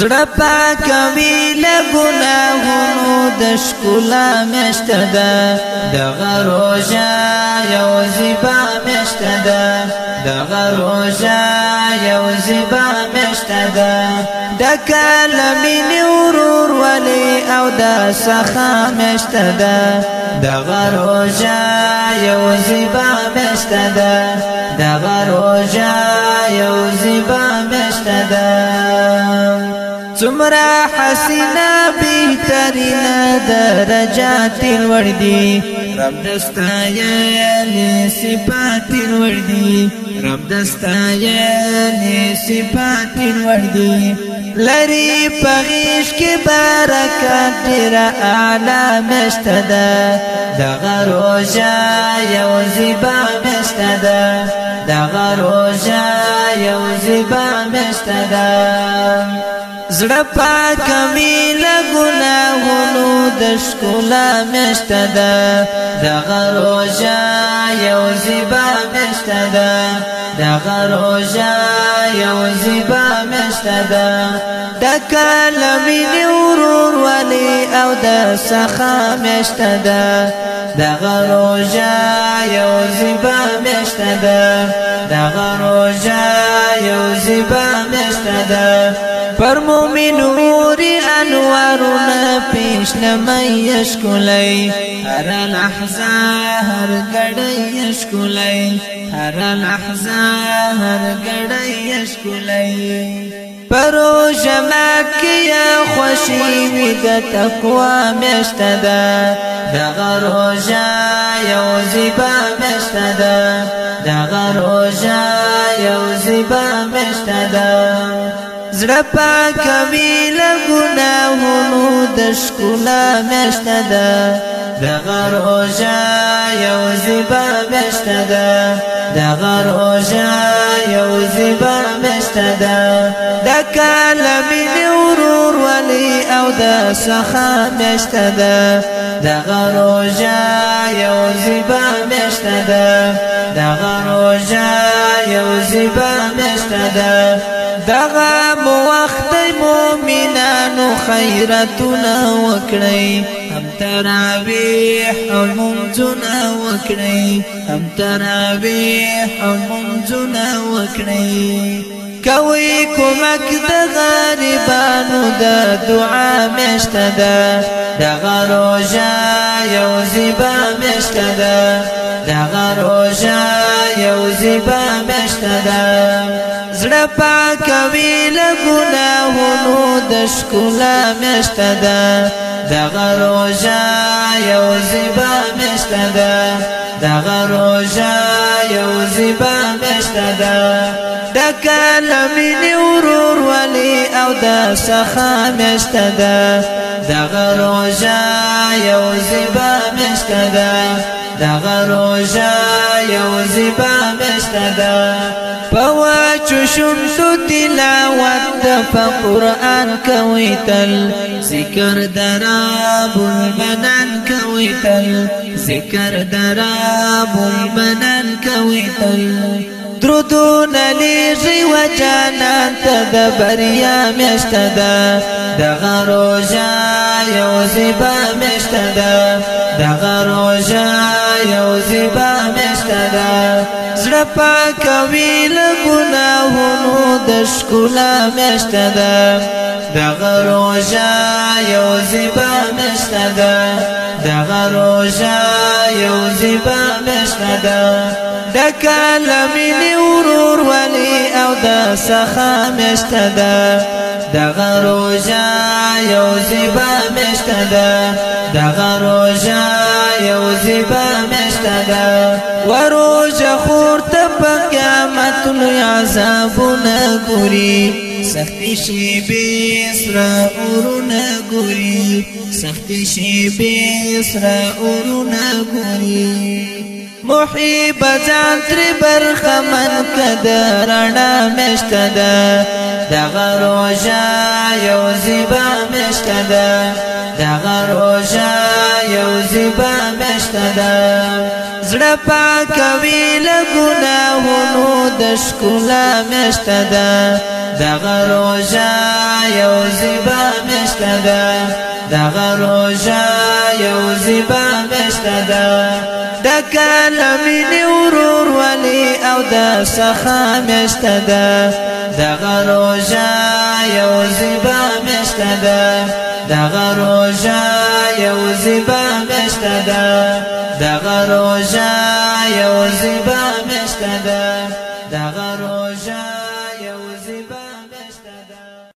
زړه پاکوي له ګناهونو د شکولا مشته ده د غروجا یو زیبا مشته ده د غروجا یو زیبا مشته ده د کلمین ورور ولی او د سخا مشته ده د غروجا یو زیبا مشته ده د غروجا یو څومره حسینا بي ترنا درجات وردي رب دستایې صفات وردي رب دستایې صفات وردي لری پغیش کی برکت دیر اعلا مشتده دغه روژه یو زیبا مشتده دغه روژه یو زیبا مشتده زړه پاک می له ګناهونو د ښکلا مشته ده دغه روزه یو زیبا مشته ده دغه روزه یو زیبا مشته ده د کلمې نورور ولی او د سخا مشته ده دغه روزه یو زیبا مشته ده دغه روزه یو زیبا مشته ده پر مومن نور انوارونه پیش لمای ښکلای هر لحظه هر غړی ښکلای هر لحظه هر غړی ښکلای پرو جماکیا خوشی وی د تقوا مشتدا د غروجا یو زیبا مشتدا د غروجا یو زیبا مشتدا زړه پاکوي له ګناهونو د ښکلا میاشته ده دغه روژه یو زیبا میاشته ده دغه روژه یو زیبا میاشته ده د کلمې ورور ولی او د سخا میاشته ده دغه روژه یو زیبا میاشته ده دغه روژه یو زیبا میاشته ده دغه مؤمنان خيرتنا وكري هم ترابيح ومنزنا وكري هم ترابيح ومنزنا وكري كويكم أكد کومک بندگانو د دعا مشته ده د غروجا یو زیبا مشته ده د غروجا یو زیبا مشته ده زړه پاکوي له ګناهونو د شکولا مشته ده د غروجا یو زیبا مشته ده دغه روژه یو زیبا میاشته ده ډکه له مینې ورور ولي او د سخا میاشته ده دغه روژه یو زیبا میاشته ده دغه روژه یو زیبا میاشته ده په ماشوم سو تلاوت د قرآن کوي تل ذکر دراب المنان کوي تل ذکر دراب المنان کوي تل درودون لیږي و جانان ته د بریا میشته ده دغه روژه یو زیبا میشته ده دغه روژه یو زیبا میشته ده زړه پاکوي له ګناهونو د ښکلا میشته ده دغه روژه یو زیبا میشته ده دغه روژه یو زیبا میشته ده د کلمې ورور ولی او د سخا میشته ده دغه روژه یو زیبا میشته ده دغه روژه یو زیبا میشته ده ورور پورته په قیامت لوی عذابونه ګوري سختي شي به سر اورونه ګوري سختي شي به سر اورونه ګوري محیب ځان تر برخمن کده رڼا مشته ده دغه روژه یو زیبا مشته ده دغه روژه یو زیبا مشته ده زړه پاکوي له ګناهونو د ښکلا میشته ده دغه روژه یو زیبا میشته ده دغه روژه یو زیبا میشته ده د کلمې ورور ولی او د سخا میشته ده دغه روژه یو زیبا میشته ده دغه روژه یو زیبا مشته ده دغه روژه یو زیبا مشته ده دغه